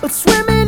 but swimming